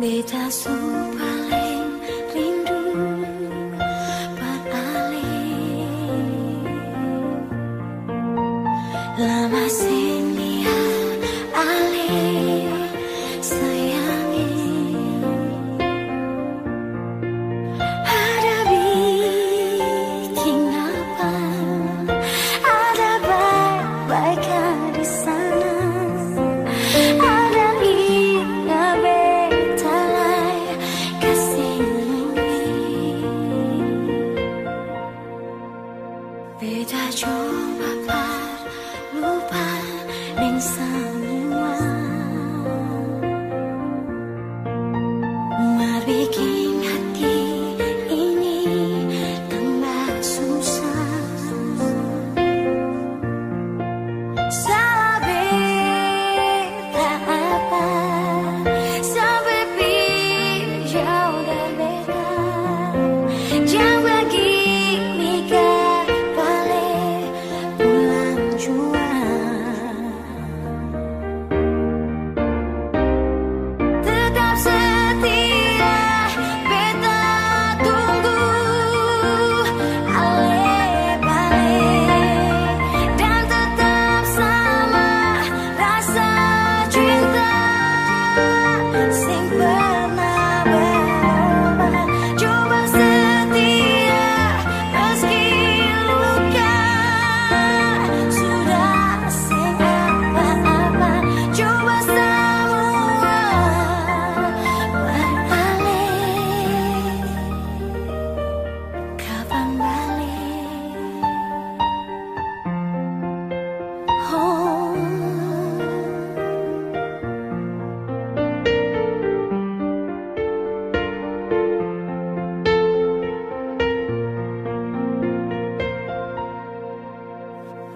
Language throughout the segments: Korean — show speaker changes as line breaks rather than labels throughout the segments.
내 자손 散。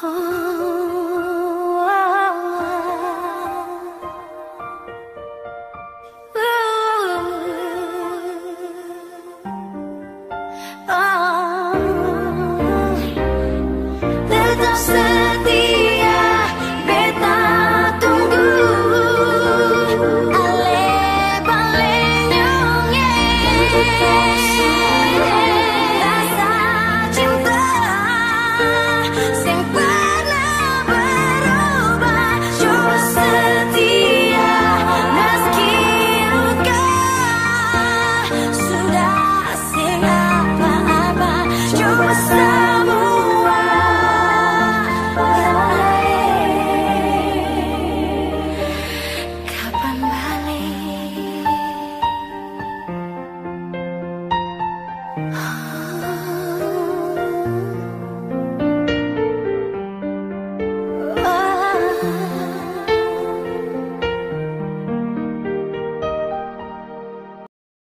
哦。